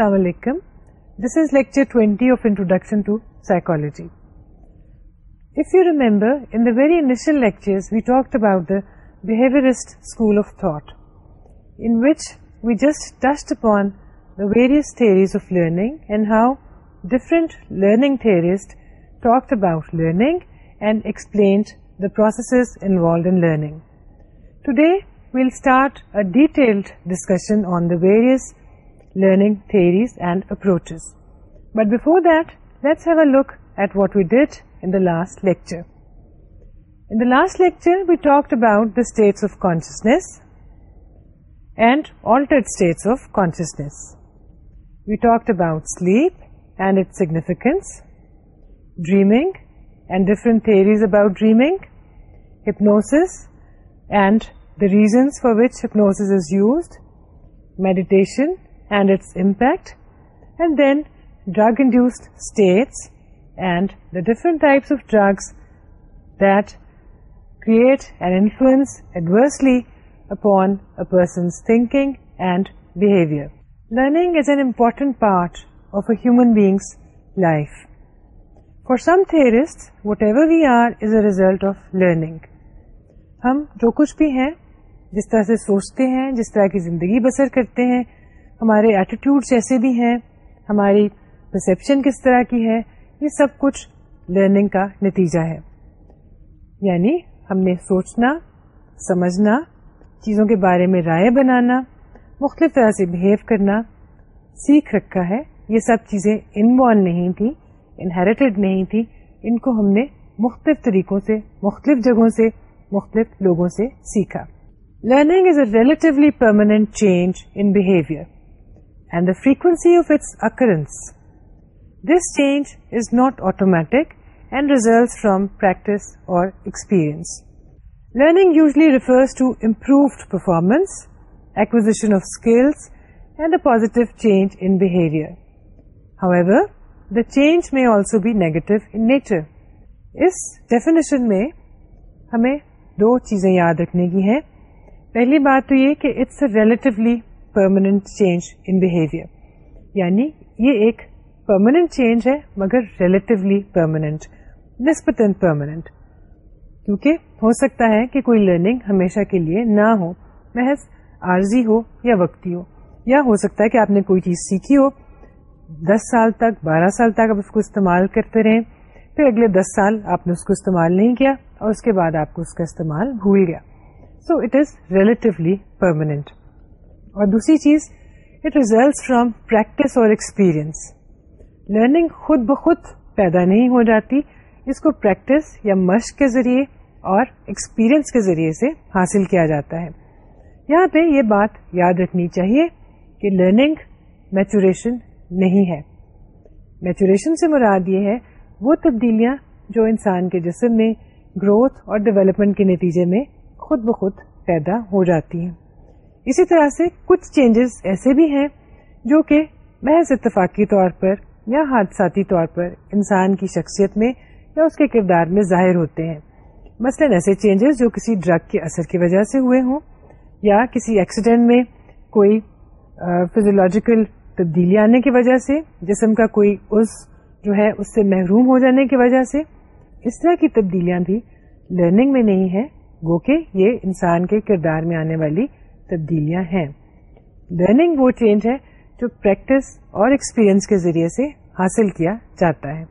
Assalamualaikum. This is lecture 20 of Introduction to Psychology. If you remember, in the very initial lectures we talked about the behaviorist school of thought, in which we just touched upon the various theories of learning and how different learning theorists talked about learning and explained the processes involved in learning. Today we'll start a detailed discussion on the various learning theories and approaches. But before that, let's have a look at what we did in the last lecture. In the last lecture, we talked about the states of consciousness and altered states of consciousness. We talked about sleep and its significance, dreaming and different theories about dreaming, hypnosis and the reasons for which hypnosis is used, meditation and its impact and then drug induced اپونکنگ learning is an important part of a human beings life for some thirst whatever we are is a result of learning ہم جو کچھ بھی ہیں جس طرح سے سوچتے ہیں جس طرح کی زندگی بسر کرتے ہیں ہمارے ایٹیٹیوڈ جیسے بھی ہیں ہماری پرسپشن کس طرح کی ہے یہ سب کچھ لرننگ کا نتیجہ ہے یعنی ہم نے سوچنا سمجھنا چیزوں کے بارے میں رائے بنانا مختلف طرح سے بہیو کرنا سیکھ رکھا ہے یہ سب چیزیں انبورن نہیں تھی انہیریٹیڈ نہیں تھی ان کو ہم نے مختلف طریقوں سے مختلف جگہوں سے مختلف لوگوں سے سیکھا learning is a relatively permanent change in behaviour and the acquisition of its occurrence this change is not behavior. From practice اور چینج میں آلسو بی نیگیٹو نیچر اس ڈیفینیشن میں ہمیں دو چیزیں یاد رکھنے کی ہیں پہلی بات تو یہ کہ it's a relatively permanent change in behaviour یعنی یہ ایک پرماننٹ چینج ہے مگر ریلیٹولی پرماننٹ پرماننٹ کیونکہ ہو سکتا ہے کہ کوئی لرننگ ہمیشہ کے لیے نہ ہو محض عارضی ہو یا وقتی ہو یا ہو سکتا ہے کہ آپ نے کوئی چیز سیکھی ہو دس سال تک بارہ سال تک آپ اس کو استعمال کرتے رہیں پھر اگلے دس سال آپ نے اس کو استعمال نہیں کیا اور اس کے بعد آپ کو اس کا استعمال بھول گیا so it is relatively permanent اور دوسری چیز اٹ ریزلٹ فرام پریکٹس اور ایکسپیرئنس لرننگ خود بخود پیدا نہیں ہو جاتی اس کو پریکٹس یا مشق کے ذریعے اور ایکسپیرئنس کے ذریعے سے حاصل کیا جاتا ہے یہاں پہ یہ بات یاد رکھنی چاہیے کہ لرننگ میچوریشن نہیں ہے میچوریشن سے مراد یہ ہے وہ تبدیلیاں جو انسان کے جسم میں گروتھ اور ڈیولپمنٹ کے نتیجے میں خود بخود پیدا ہو جاتی ہیں اسی طرح سے کچھ چینجز ایسے بھی ہیں جو کہ بحث اتفاقی طور پر یا حادثاتی طور پر انسان کی شخصیت میں یا اس کے کردار میں ظاہر ہوتے ہیں مثلا ایسے چینجز جو کسی ڈرگ کے اثر کی وجہ سے ہوئے ہوں یا کسی ایکسیڈینٹ میں کوئی فیزولوجیکل تبدیلی آنے کی وجہ سے جسم کا کوئی اس جو ہے اس سے محروم ہو جانے کی وجہ سے اس طرح کی تبدیلیاں بھی لرننگ میں نہیں ہے کہ یہ انسان کے کردار میں آنے والی تبدیلیاں ہیں لرننگ وہ چینج ہے جو پریکٹس اور ایکسپیرئنس کے ذریعے سے حاصل کیا جاتا ہے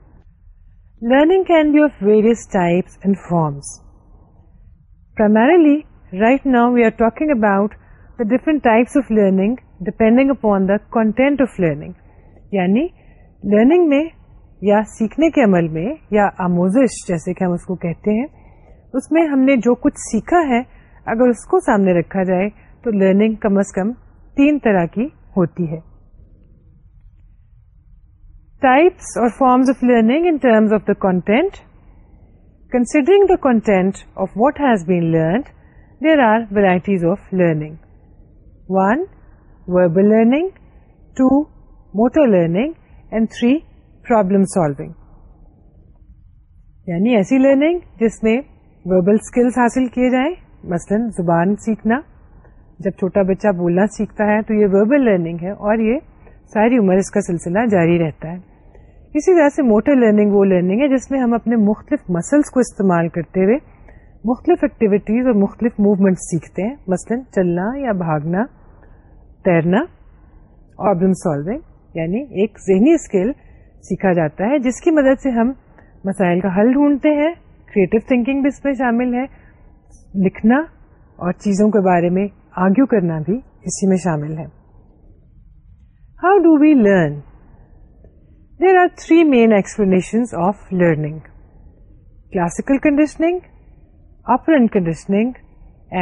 learning can be of various types and forms right now we are talking about the different types of learning depending upon the content of learning یعنی لرننگ میں یا سیکھنے کے عمل میں یا آموزش جیسے کہ ہم اس کو کہتے ہیں اس میں ہم نے جو کچھ سیکھا ہے اگر اس کو سامنے رکھا جائے تو لرننگ کم از کم تین طرح کی ہوتی ہے ٹائپس اور forms of learning in terms of the content considering the content of what has been learned there are varieties of learning one verbal learning two motor learning and three problem solving یعنی ایسی learning جس میں verbal skills حاصل کیے جائیں مثلاً زبان سیکھنا جب چھوٹا بچہ بولنا سیکھتا ہے تو یہ وربل لرننگ ہے اور یہ ساری عمر اس کا سلسلہ جاری رہتا ہے اسی طرح سے موٹر لرننگ وہ لرننگ ہے جس میں ہم اپنے مختلف مسلس کو استعمال کرتے ہوئے مختلف ایکٹیویٹیز اور مختلف موومینٹ سیکھتے ہیں مثلا چلنا یا بھاگنا تیرنا پرابلم سالونگ یعنی ایک ذہنی اسکل سیکھا جاتا ہے جس کی مدد سے ہم مسائل کا حل ڈھونڈتے ہیں کریٹو تھنکنگ بھی اس میں شامل ہے لکھنا اور چیزوں کے بارے میں آرگیو کرنا بھی اسی میں شامل ہے how do we learn there are three main explanation of learning classical conditioning operant conditioning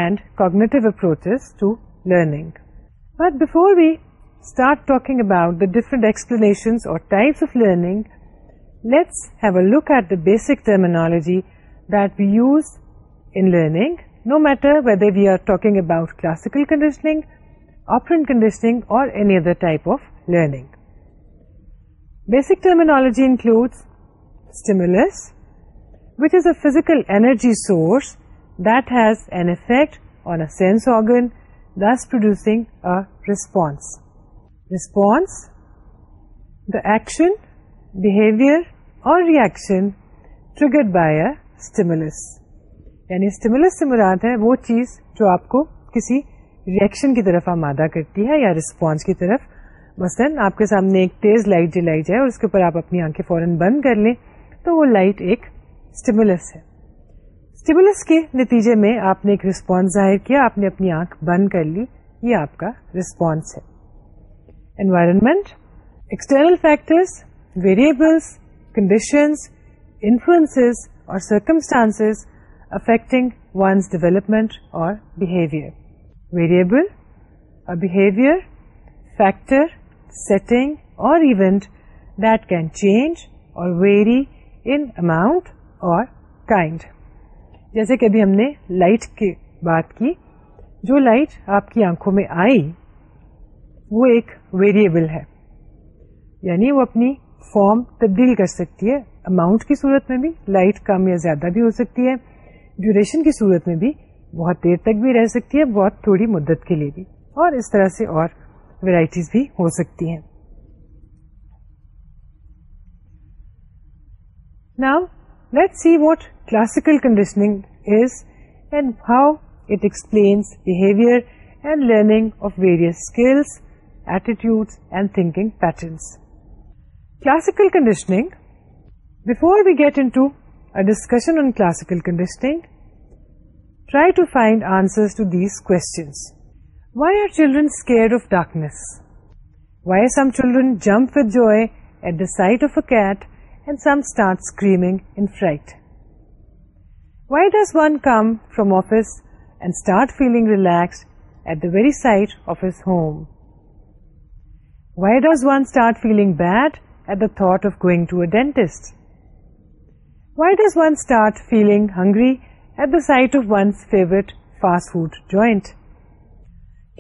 and cognitive approach to learning but before we start talking about the different explanation or types of learning let's have a look at the basic terminology that we use in learning no matter whether we are talking about classical conditioning, operant conditioning, or any other type of learning. Basic terminology includes stimulus, which is a physical energy source that has an effect on a sense organ, thus producing a response. Response, the action, behavior, or reaction triggered by a stimulus. یعنی stimulus سے مراد ہے وہ چیز جو آپ کو کسی ریئیکشن کی طرف آمادہ کرتی ہے یا رسپونس کی طرف مثلاً آپ کے سامنے ایک تیز لائٹ جلائی جائے اور اس کے اوپر آپ اپنی آنکھیں فوراً بند کر لیں تو وہ لائٹ ایک اسٹیمولس ہے اسٹیمولس کے نتیجے میں آپ نے ایک رسپانس ظاہر کیا آپ نے اپنی آنکھ بند کر لی یہ آپ کا رسپانس ہے environment external factors variables conditions influence or circumstance affecting one's development or behaviour variable a behaviour factor setting or event that can change or vary int اور کائنڈ جیسے کہ ابھی ہم نے لائٹ کی بات کی جو لائٹ آپ کی آنکھوں میں آئی وہ ایک ویریبل ہے یعنی وہ اپنی فارم تبدیل کر سکتی ہے اماؤنٹ کی صورت میں بھی لائٹ کم یا زیادہ بھی ہو سکتی ہے ڈیوریشن کی صورت میں بھی بہت دیر تک بھی رہ سکتی ہے بہت تھوڑی مدت کے لیے بھی اور اس طرح سے اور ویرائٹیز بھی ہو سکتی ہیں get in a discussion on classical conditioning. Try to find answers to these questions. Why are children scared of darkness? Why some children jump with joy at the sight of a cat and some start screaming in fright? Why does one come from office and start feeling relaxed at the very sight of his home? Why does one start feeling bad at the thought of going to a dentist? Why does one start feeling hungry at the sight of one's favorite fast food joint?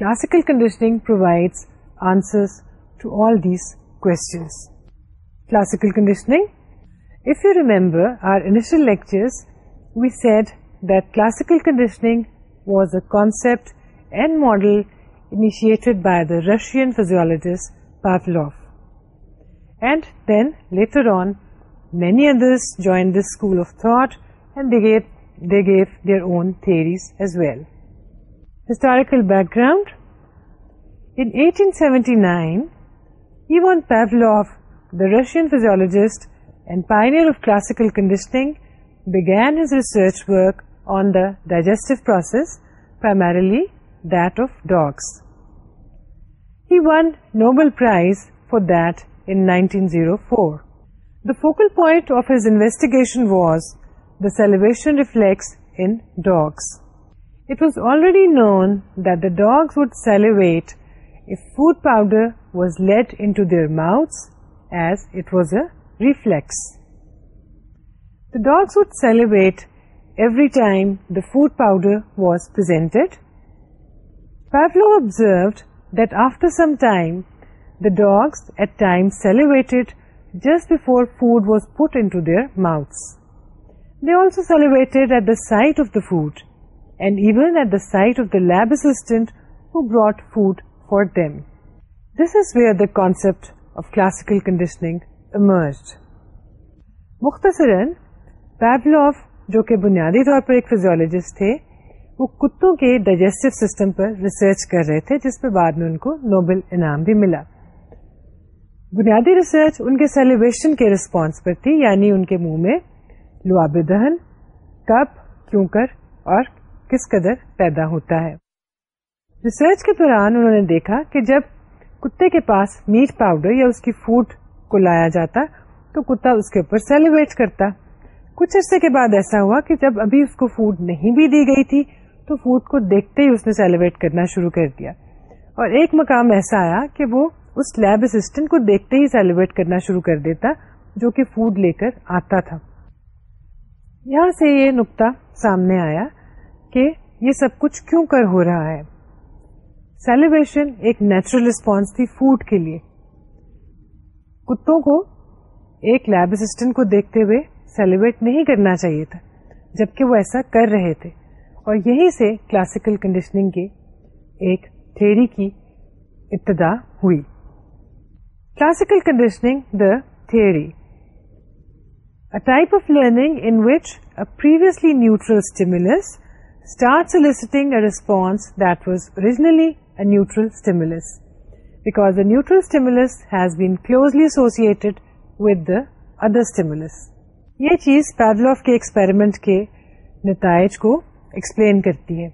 Classical conditioning provides answers to all these questions. Classical conditioning. If you remember our initial lectures, we said that classical conditioning was a concept and model initiated by the Russian physiologist Pavlov, and then later on Many others joined this school of thought, and they gave their own theories as well. Historical background. In 1879, Ivan Pavlov, the Russian physiologist and pioneer of classical conditioning, began his research work on the digestive process, primarily that of dogs. He won Nobel Prize for that in 1904. The focal point of investigation was the salivation food powder was late it was a reflex the dogs would salivate food powder was pro observed that after some time the dogs at time salivate just before food was put into food and even at that of the lab assistant brought food from this is where the concept of classical conditioning مختصر جو کہ بنیادی طور پر ایک فیزولوجسٹ تھے وہ کتوں کے ڈائجیسٹو سسٹم پر ریسرچ کر رہے تھے جس پہ بعد میں ان کو نوبل انعام بھی ملا بنیادی ریسرچ ان کے سیلیبریشن کے ریسپانس پر تھی یعنی ان کے کے منہ میں لواب دہن کب کیوں کر اور کس قدر پیدا ہوتا ہے ریسرچ دوران انہوں نے دیکھا کہ جب کتے کے پاس میٹ پاؤڈر یا اس کی فوڈ کو لایا جاتا تو کتا اس کے اوپر سیلیبریٹ کرتا کچھ عرصے کے بعد ایسا ہوا کہ جب ابھی اس کو فوڈ نہیں بھی دی گئی تھی تو فوڈ کو دیکھتے ہی اس نے سیلیبریٹ کرنا شروع کر دیا اور ایک مقام ایسا آیا کہ وہ اس لیب اسٹینٹ کو دیکھتے ہی سیلیبریٹ کرنا شروع کر دیتا جو کہ فوڈ لے کر آتا تھا یہاں سے یہ نکتا سامنے آیا کہ یہ سب کچھ کیوں کر ہو رہا ہے سیلیبریشن ایک نیچرل ریسپونس فوڈ کے لیے کتوں کو ایک لیب اسٹینٹ کو دیکھتے ہوئے سیلیبریٹ نہیں کرنا چاہیے تھا جبکہ وہ ایسا کر رہے تھے اور یہی سے کلاسیکل کنڈیشننگ کے ابتدا ہوئی Classical conditioning, the theory. A type of learning in which a previously neutral stimulus starts eliciting a response that was originally a neutral stimulus. Because the neutral stimulus has been closely associated with the other stimulus. یہ چیز Pavlov کے experiment کے نتائج کو explain کرتی ہے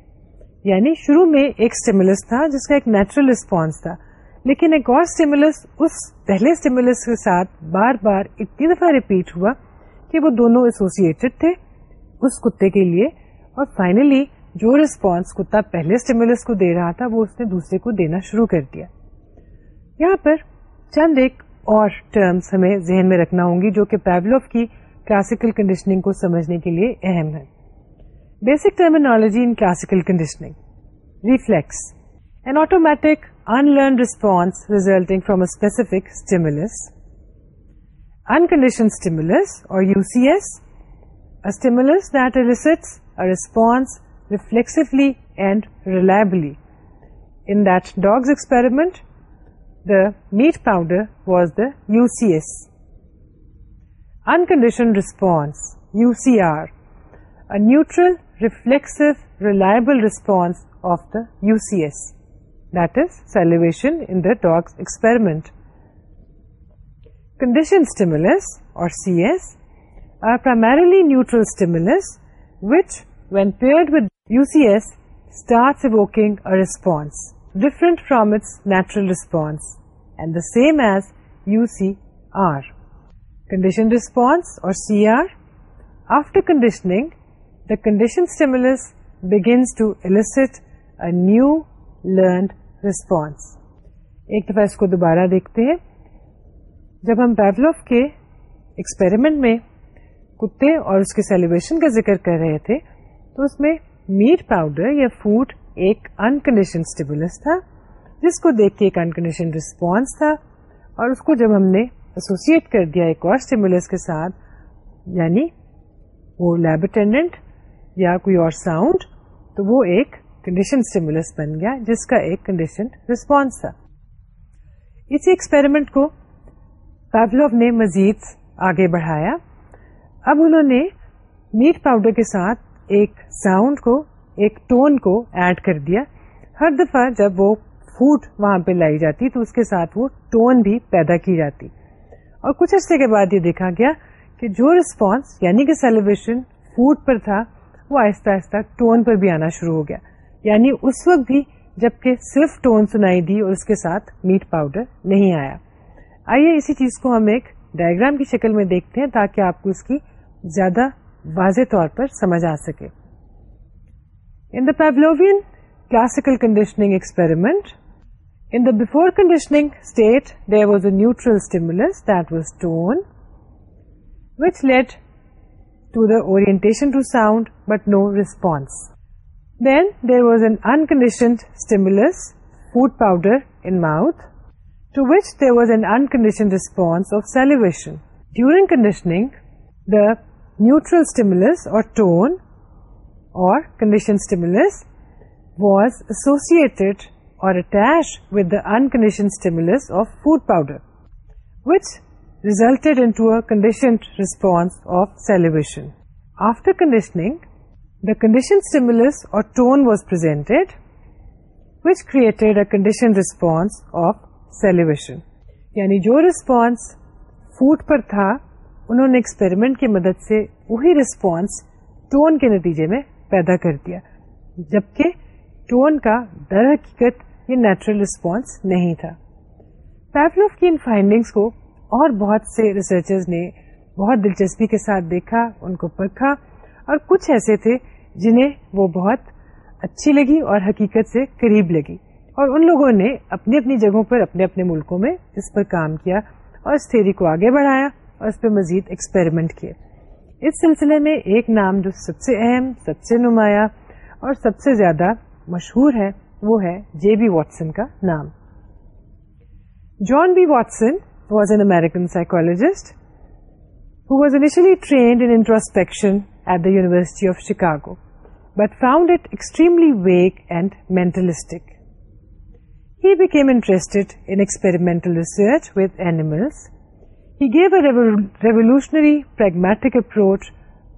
یعنی شروع میں ایک اسٹیمولس تھا جس کا ایک نیچرل رسپانس تھا لیکن ایک اور اسٹیمولس اس پہلے اسٹیمولس کے ساتھ بار بار اتنی دفعہ ریپیٹ ہوا کہ وہ دونوں ایسوسیڈ تھے اس کتے کے لیے اور فائنلی جو ریسپانس کتا پہلے اسٹیمولس کو دے رہا تھا وہ اس نے دوسرے کو دینا شروع کر دیا یہاں پر چند ایک اور ٹرمز ہمیں ذہن میں رکھنا ہوں گی جو کہ پیبلوف کی کلاسیکل کنڈیشننگ کو سمجھنے کے لیے اہم ہے basic terminology in classical conditioning reflex an automatic unlearned response resulting from specifics unconditioned اور meat powder was the U C S unconditioned response U C R neutral reflex reliable response of the U C S that is salivation in the dog's experiment. Conditioned stimulus or CS are primarily neutral stimulus which, when paired with UCS, starts evoking a response different from its natural response and the same as UCR. Conditioned response or CR. After conditioning, the conditioned stimulus begins to elicit a new learned response ایک دفعہ اس کو دوبارہ دیکھتے ہیں جب ہم Pavlov کے experiment میں کتے اور اس کے سیلیبریشن کا ذکر کر رہے تھے تو اس میں میٹ پاؤڈر یا فوڈ ایک انکنڈیشن اسٹیبولس تھا جس کو دیکھ کے ایک انکنڈیشن رسپانس تھا اور اس کو جب ہم نے ایسوسیٹ کر دیا ایک اور اسٹیبولس کے ساتھ یعنی وہ لیب اٹینڈنٹ یا کوئی اور ساؤنڈ تو وہ ایک کنڈیشن اسٹیمولس بن گیا جس کا ایک کنڈیشن رسپانس تھا اسی ایکسپیریمنٹ کو پیپلو نے مزید آگے بڑھایا اب انہوں نے میٹ پاؤڈر کے ساتھ ایک ساؤنڈ کو ایک ٹون کو ایڈ کر دیا ہر دفعہ جب وہ فوڈ وہاں پہ لائی جاتی تو اس کے ساتھ وہ ٹون بھی پیدا کی جاتی اور کچھ عرصے کے بعد یہ دیکھا گیا کہ جو ریسپونس یعنی کہ سیلیبریشن فوڈ پر تھا وہ آہستہ آہستہ ٹون پر بھی آنا شروع ہو گیا یعنی اس وقت بھی جبکہ صرف ٹون سنائی دی اور اس کے ساتھ میٹ پاؤڈر نہیں آیا آئیے اسی چیز کو ہم ایک ڈائگرام کی شکل میں دیکھتے ہیں تاکہ آپ کو اس کی زیادہ واضح طور پر سمجھ آ سکے in the Pavlovian classical conditioning experiment in the before conditioning state there was a neutral stimulus that was tone which orientation to sound but no response then there was an unconditioned food powder response during conditioning the neutral tone conditioned was associated اور the stimulus or tone was presented which created a response of salivation. یعنی جو response was پر تھامنٹ کی مدد سے نتیجے میں پیدا کر دیا جبکہ ٹون کا در حقیقت یہ نیچرل رسپانس نہیں تھا پیفلوف کی ان فائنڈنگس کو اور بہت سے ریسرچرز نے بہت دلچسپی کے ساتھ دیکھا ان کو پرکھا اور کچھ ایسے تھے جنہیں وہ بہت اچھی لگی اور حقیقت سے قریب لگی اور ان لوگوں نے اپنی اپنی جگہوں پر اپنے اپنے ملکوں میں اس پر کام کیا اور اس تھیری کو آگے بڑھایا اور اس پہ مزید ایکسپیریمنٹ کیے اس سلسلے میں ایک نام جو سب سے اہم سب سے نمایاں اور سب سے زیادہ مشہور ہے وہ ہے جے بی واٹسن کا نام John B Watson was an American psychologist psychologically trained introspection at the University of Chicago, but found it extremely vague and mentalistic. He became interested in experimental research with animals. He gave a revolutionary pragmatic approach,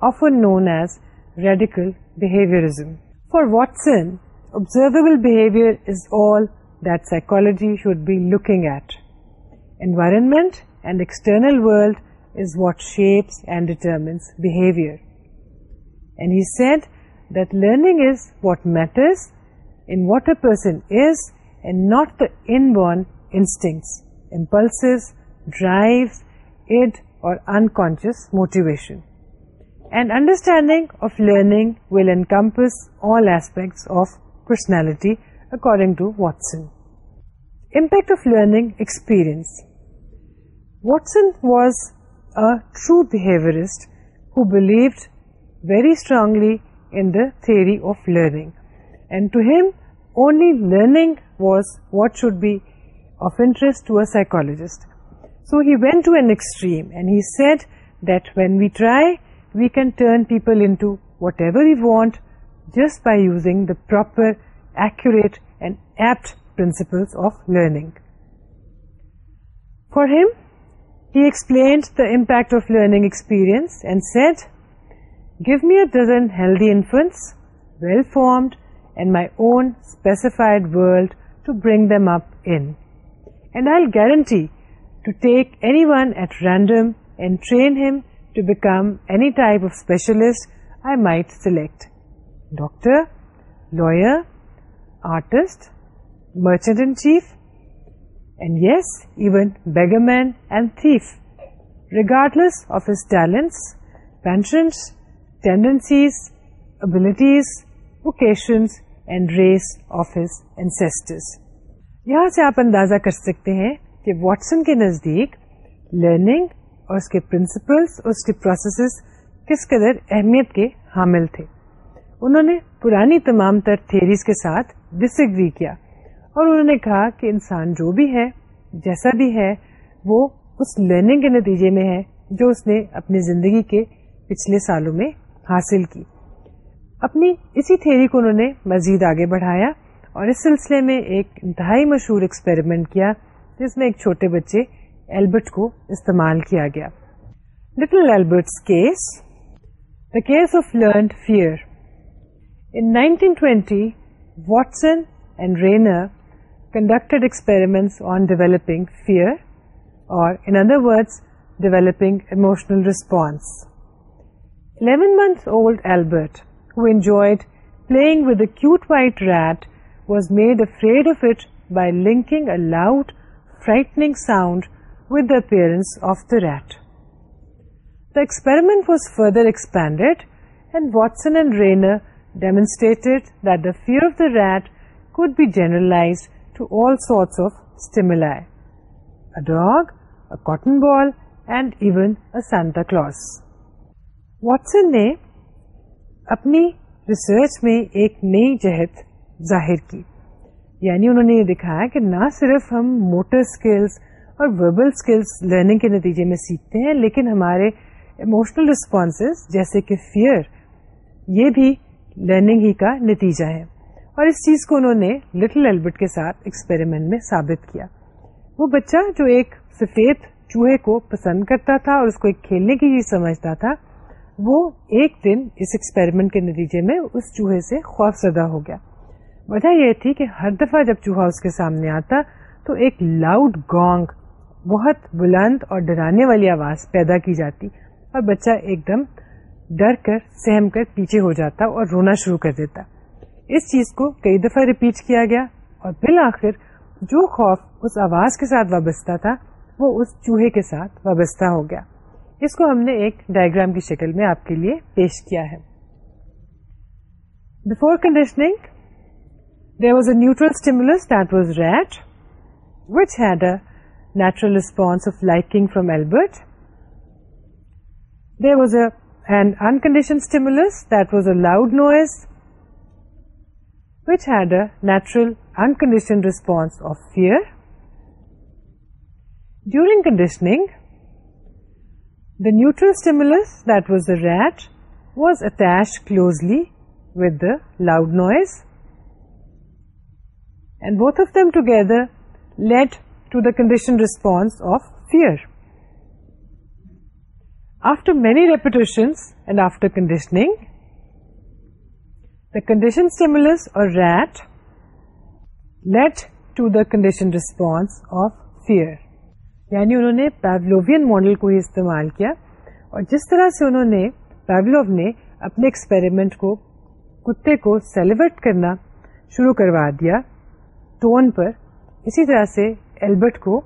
often known as radical behaviorism. For Watson, observable behavior is all that psychology should be looking at. Environment and external world is what shapes and determines behavior. And he said that learning is what matters in what a person is and not the inborn instincts, impulses, drives, id or unconscious motivation. An understanding of learning will encompass all aspects of personality according to Watson. Impact of learning experience. Watson was a true behaviorist who believed very strongly in the theory of learning, and to him only learning was what should be of interest to a psychologist. So he went to an extreme and he said that when we try, we can turn people into whatever we want just by using the proper, accurate and apt principles of learning. For him, he explained the impact of learning experience and said Give me a dozen healthy infants, well-formed, and my own specified world to bring them up in. And I'll guarantee to take anyone at random and train him to become any type of specialist I might select. Doctor, lawyer, artist, merchant-in-chief, and yes, even beggarman and thief. Regardless of his talents, penchants, tendencies, abilities, vocations and race of his ancestors. یہاں سے آپ اندازہ کر سکتے ہیں کہ Watson کے نزدیک لرننگ اور اس کے پرنسپلس اور اس کے پروسیسز کس قدر اہمیت کے حامل تھے انہوں نے پرانی تمام تر تھیریز کے ساتھ ڈس ایگری کیا اور انہوں نے کہا کہ انسان جو بھی ہے جیسا بھی ہے وہ اس لرننگ کے نتیجے میں ہے جو اس نے اپنی زندگی کے پچھلے سالوں میں حاصل کی اپنی اسی تھیری کو انہوں نے مزید آگے بڑھایا اور اس سلسلے میں ایک انتہائی مشہور ایکسپیریمنٹ کیا جس میں ایک چھوٹے بچے ایلبرٹ کو استعمال کیا گیا little case case the of fear in 1920 Watson and Rayner conducted experiment on developing fear or in other words developing emotional response 11-month-old Albert, who enjoyed playing with the cute white rat, was made afraid of it by linking a loud, frightening sound with the appearance of the rat. The experiment was further expanded, and Watson and Rayner demonstrated that the fear of the rat could be generalized to all sorts of stimuli: a dog, a cotton ball, and even a Santa Claus. Watson نے اپنی ریسرچ میں ایک نئی جہت ظاہر کی یعنی انہوں نے یہ دکھایا کہ نہ صرف ہم موٹر اسکلس اور وربل اسکلس لرننگ کے نتیجے میں سیکھتے ہیں لیکن ہمارے اموشنل رسپانس جیسے کہ فیئر یہ بھی لرننگ ہی کا نتیجہ ہے اور اس چیز کو انہوں نے لٹل ایلبرٹ کے ساتھ ایکسپیریمنٹ میں ثابت کیا وہ بچہ جو ایک سفید چوہے کو پسند کرتا تھا اور اس کو ایک کھیلنے کی چیز سمجھتا تھا وہ ایک دن اس ایکسپیریمنٹ کے نتیجے میں اس چوہے سے خوف زدہ ہو گیا وجہ یہ تھی کہ ہر دفعہ جب چوہا اس کے سامنے آتا تو ایک لاؤڈ گونگ بہت بلند اور ڈرانے والی آواز پیدا کی جاتی اور بچہ ایک دم ڈر کر سہم کر پیچھے ہو جاتا اور رونا شروع کر دیتا اس چیز کو کئی دفعہ ریپیٹ کیا گیا اور بالآخر جو خوف اس آواز کے ساتھ وابستہ تھا وہ اس چوہے کے ساتھ وابستہ ہو گیا اس کو ہم نے ایک ڈائگرام کی شکل میں آپ کے لیے پیش کیا ہے before conditioning there was a neutral stimulus that was rat which had a natural response of liking from Albert there was an unconditioned stimulus that was a loud noise which had a natural unconditioned response of fear during conditioning The neutral stimulus, that was the rat, was attached closely with the loud noise, and both of them together led to the conditioned response of fear. After many repetitions and after conditioning, the conditioned stimulus or rat led to the conditioned response of fear. یعنی انہوں نے Pavlovian model کو ہی استعمال کیا اور جس طرح سے انہوں نے نے اپنے ایکسپیریمنٹ کو کتے کو سیلیبریٹ کرنا شروع کروا دیا ٹون پر اسی طرح سے ایلبرٹ کو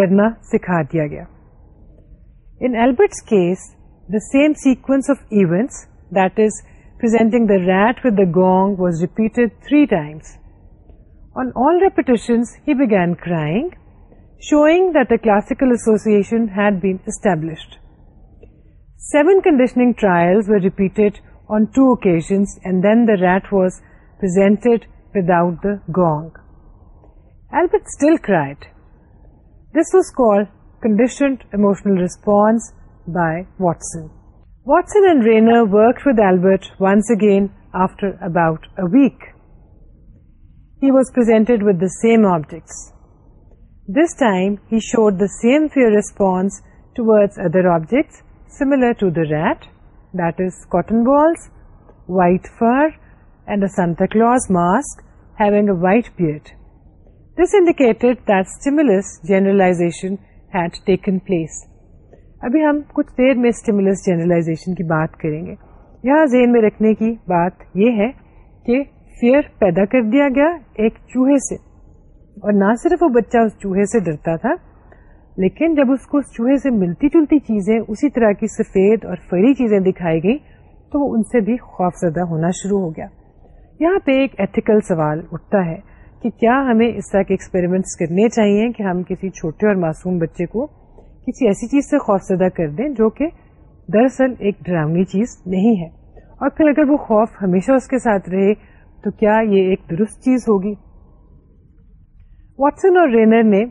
ڈرنا سکھا دیا گیا in Albert's case the same sequence of events that is presenting the rat with the gong was repeated three times on all repetition he began crying showing the classical association established seven conditioning trial repeated on two okay then the rat wasn't gong this was cons again after about he was پرد objects this time he showed the same fear and a other objects similar white fur and beard. Claus mask white stimulus generalization had taken place ابھی ہم کچھ دیر میں stimulus generalisation کی بات کریں گے یہاں ذہن میں رکھنے کی بات یہ ہے کہ فیئر پیدا کر دیا گیا ایک چوہے سے اور نہ صرف وہ بچہ اس چوہے سے ڈرتا تھا لیکن جب اس کو اس چوہے سے ملتی جلتی چیزیں اسی طرح کی سفید اور فری چیزیں دکھائی گئی تو وہ ان سے بھی خوفزدہ ہونا شروع ہو گیا یہاں پہ ایک ایتھیکل سوال اٹھتا ہے کہ کیا ہمیں اس طرح کے ایکسپیریمنٹس کرنے چاہیے کہ ہم کسی چھوٹے اور معصوم بچے کو کسی ایسی چیز سے خوفزدہ کر دیں جو کہ دراصل ایک ڈراؤنی چیز نہیں ہے اور پھر اگر وہ خوف ہمیشہ اس کے ساتھ رہے تو کیا یہ ایک درست چیز ہوگی واٹسن اور رینر نے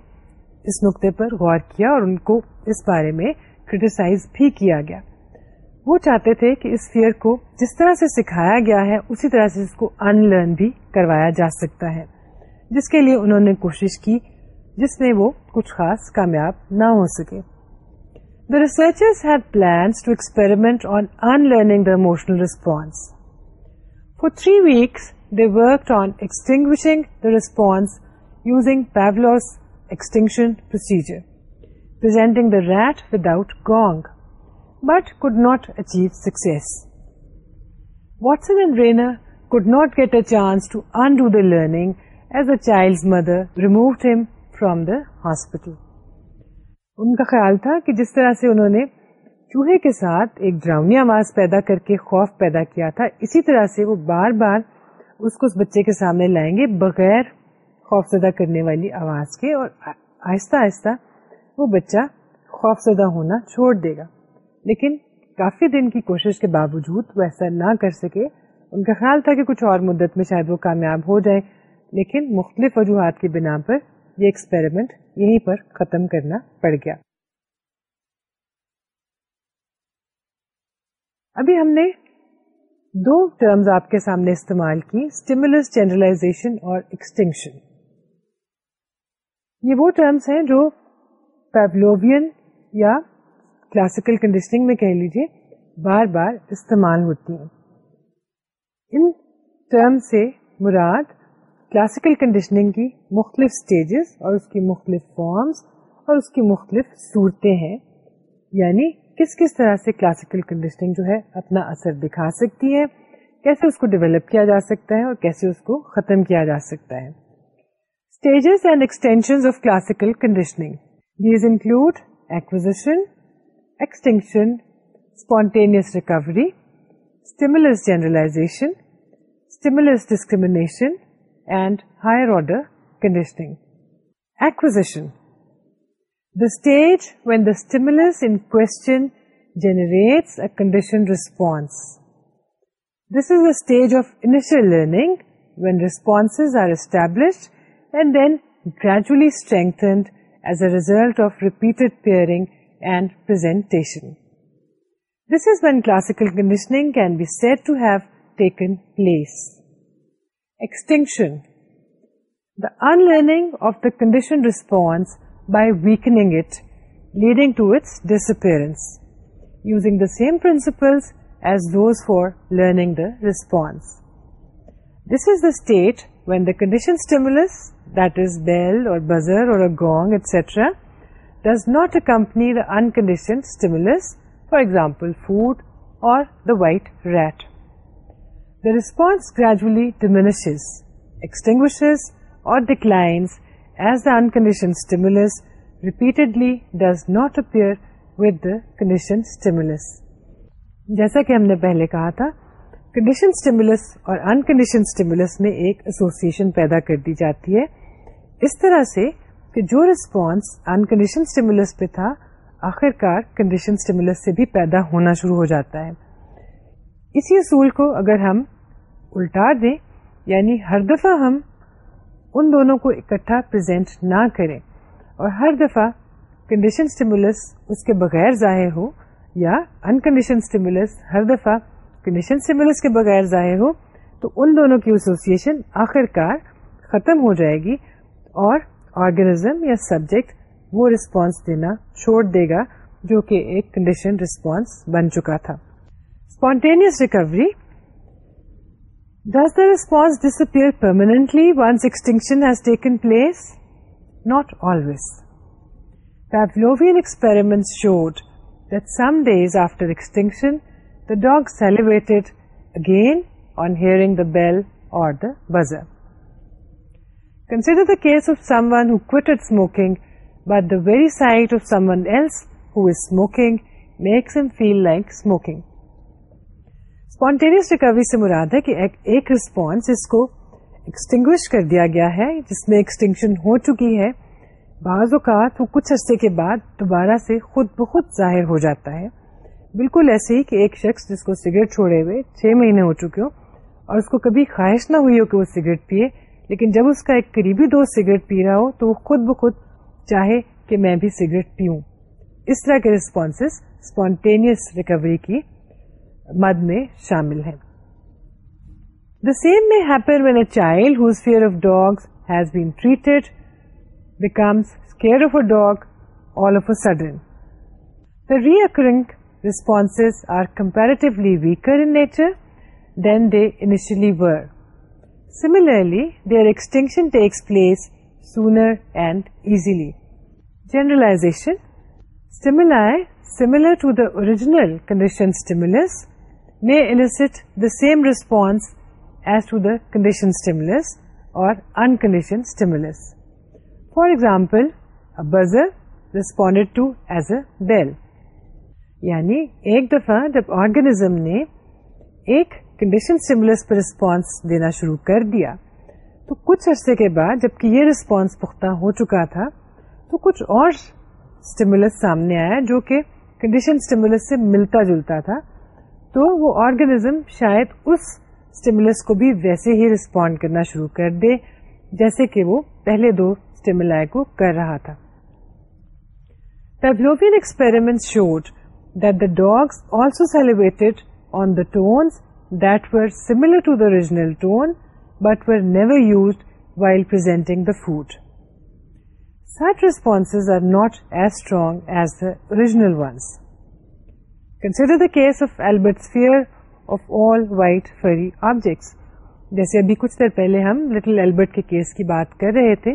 اس نقطے پر غور کیا اور ان کو اس بارے میں کریٹیسائز بھی کیا گیا وہ چاہتے تھے کہ اس فیئر کو جس طرح سے سکھایا گیا ہے اسی طرح سے اس کو ان لرن بھی کروایا جا سکتا ہے جس کے لیے انہوں نے کوشش کی جس میں وہ کچھ خاص کامیاب نہ ہو سکے the researchers had plans to experiment on unlearning the emotional response for three weeks they worked on extinguishing the response could rat achieve success. Gong but Rayner achieve not get get a to do the learning as a child mother removed him from the hospital ان کا خیال تھا کہ جس طرح سے انہوں نے چوہے کے ساتھ ایک ڈراؤنی آواز پیدا کر کے خوف پیدا کیا تھا اسی طرح سے وہ بار بار اس کو اس بچے کے سامنے لائیں گے بغیر خوف زدہ کرنے والی آواز کے اور آہستہ آہستہ وہ بچہ خوف زدہ ہونا چھوڑ دے گا لیکن کافی دن کی کوشش کے باوجود وہ ایسا نہ کر سکے ان کا خیال تھا کہ کچھ اور مدت میں شاید وہ کامیاب ہو جائے لیکن مختلف وجوہات کی بنا پر یہ ایکسپیریمنٹ یہیں پر ختم کرنا پڑ گیا ابھی ہم نے دو ٹرمز آپ کے سامنے استعمال کی اسٹیمولس جنرلائزیشن اور ایکسٹینکشن یہ وہ ٹرمس ہیں جو پیبلوبین یا کلاسیکل کنڈیشننگ میں کہہ لیجیے بار بار استعمال ہوتی ہیں ان ٹرم سے مراد کلاسیکل کنڈیشننگ کی مختلف اسٹیجز اور اس کی مختلف فارمس اور اس کی مختلف صورتیں ہیں یعنی کس کس طرح سے کلاسیکل کنڈیشننگ جو ہے اپنا اثر دکھا سکتی ہے کیسے اس کو ڈیولپ کیا جا سکتا ہے اور کیسے اس کو ختم کیا جا سکتا ہے discretion order condition the stage when Das انچن generating response this is initial learning and then gradually strengthened as a result of repeated pairing and presentation. This is when classical conditioning can be said to have taken place. Extinction. The unlearning of the conditioned response by weakening it, leading to its disappearance, using the same principles as those for learning the response. This is the state with the conditioned buzzer or going extra does not accompany the unconditioned for example food or the white rat the response gradually diminishes extinguishes or the clients as the unconditioned stimulus repeatedly does not up conditions جیسا کہ ہم نے پہلے کہا تھا condition stimulus اور unconditioned stimulus میں ایک ایسوسیشن پیدا کر دی جاتی ہے اس طرح سے کہ جو ریسپانس انکنڈیشن اسٹیمولس اسٹیمولس پہ تھا آخر کار کنڈیشن سے بھی پیدا ہونا شروع ہو جاتا ہے اسی اصول کو اگر ہم الٹا دیں یعنی ہر دفعہ ہم ان دونوں کو اکٹھا پرزینٹ نہ کریں اور ہر دفعہ کنڈیشن اسٹیمولس اس کے بغیر ظاہر ہو یا انکنڈیشن اسٹیمولس ہر دفعہ کنڈیشن سملس کے بغیر ظاہر ہو تو ان دونوں کی ایسوسیشن آخر کار ختم ہو جائے گی اور آرگنیزم یا سبجیکٹ وہ رسپانس دینا چھوڑ دے گا جو کہ ایک کنڈیشن رسپانس بن چکا تھا spontaneous recovery does the response disappear permanently once extinction has taken place not always Pavlovian experiment showed that some days after extinction dog salivate again on hearing the bell اور مراد ہے ایک response اس کو ایکسٹنگ کر دیا گیا ہے جس میں ایکسٹنگشن ہو چکی ہے بعض اوقات کچھ ہفتے کے بعد دوبارہ سے خود بخود ظاہر ہو جاتا ہے بالکل ایسے ہی کہ ایک شخص جس کو سگریٹ چھوڑے ہوئے چھ مہینے ہو چکے ہو اور اس کو کبھی خواہش نہ ہوئی ہو کہ وہ سگریٹ پیے لیکن جب اس کا ایک قریبی دوست سگریٹ پی رہا ہو تو وہ خود بخود چاہے کہ میں بھی سگریٹ پیوں اس طرح کے ریسپونس اسپونٹینس ریکوری کی مد میں شامل ہے occurring responses are comparatively weaker in nature than they initially were. Similarly, their extinction takes place sooner and easily. Generalization. Stimuli similar to the original conditioned stimulus may elicit the same response as to the conditioned stimulus or unconditioned stimulus. For example, a buzzer responded to as a bell. یعنی ایک دفعہ جب organism نے ایک condition سملس پر response دینا شروع کر دیا تو کچھ عرصے کے بعد جبکہ یہ رسپانس پختہ ہو چکا تھا تو کچھ اور اسٹیمولس سامنے آیا جو کہ کنڈیشن اسٹیمولس سے ملتا جلتا تھا تو وہ آرگنیزم شاید اس اسٹیمولس کو بھی ویسے ہی رسپونڈ کرنا شروع کر دے جیسے کہ وہ پہلے دو اسٹیمولا کو کر رہا تھا experiment showed that that the the the the dogs also on tones were were similar to original tone but never used while presenting food. Such responses are not as strong as the original ones. Consider the case of as داجنل of all white furry objects. جیسے ابھی کچھ دیر پہلے ہم little Albert کے case کی بات کر رہے تھے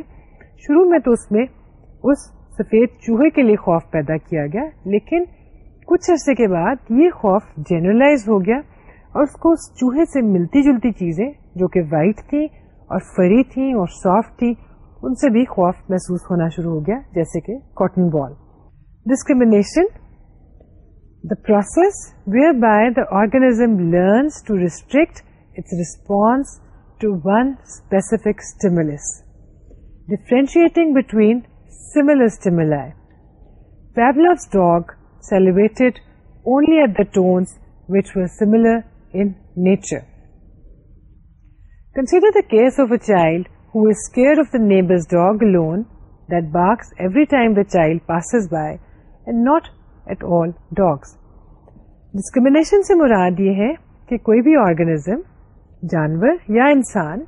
شروع میں تو اس میں اس سفید چوہے کے لیے خوف پیدا کیا گیا لیکن کچھ عرصے کے بعد یہ خوف جنرلائز ہو گیا اور اس کو اس چوہے سے ملتی جلتی چیزیں جو کہ وائٹ تھی اور فری تھیں اور سافٹ تھی ان سے بھی خوف محسوس ہونا شروع ہو گیا جیسے کہ cotton ball discrimination the process where by the organism learns to restrict its response to one specific stimulus differentiating between similar Pavlov's dog salivated only at the tones which are consider child passes by not at all dogs discrimination سے مراد یہ ہے کہ کوئی بھی organism جانور یا انسان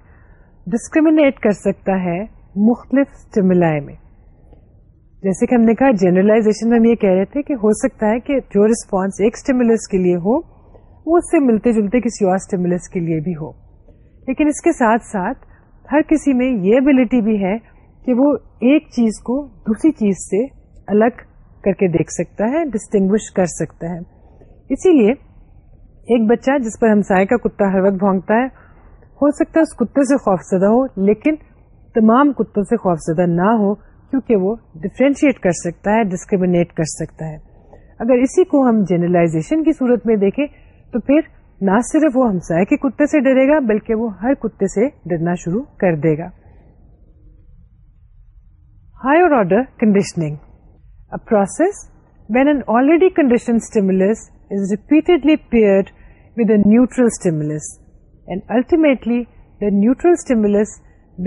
ڈسکریمیٹ کر سکتا ہے مختلف میں جیسے کہ ہم نے کہا جنرلائزیشن میں ہم یہ کہہ رہے تھے کہ ہو سکتا ہے کہ جو ریسپانس اسٹیمولس کے لیے ہو وہ اس سے ملتے جلتے کسی اور کے لیے بھی ہو لیکن اس کے ساتھ ساتھ ہر کسی میں یہ بھی ہے کہ وہ ایک چیز کو دوسری چیز سے الگ کر کے دیکھ سکتا ہے ڈسٹنگوش کر سکتا ہے اسی لیے ایک بچہ جس پر ہمسائے کا کتا ہر وقت بھونگتا ہے ہو سکتا ہے اس کتے سے خوف زدہ ہو لیکن تمام کتوں سے خوف زدہ نہ ہو کیونکہ وہ ڈفرینشیٹ کر سکتا ہے ڈسکریمنیٹ کر سکتا ہے اگر اسی کو ہم جنرلائزیشن کی صورت میں دیکھیں تو پھر نہ صرف وہ ہمسائے کے کتے سے ڈرے گا بلکہ وہ ہر کتے سے ڈرنا شروع کر دے گا higher order process when an already conditioned is repeatedly paired stimulus and ultimately the neutral stimulus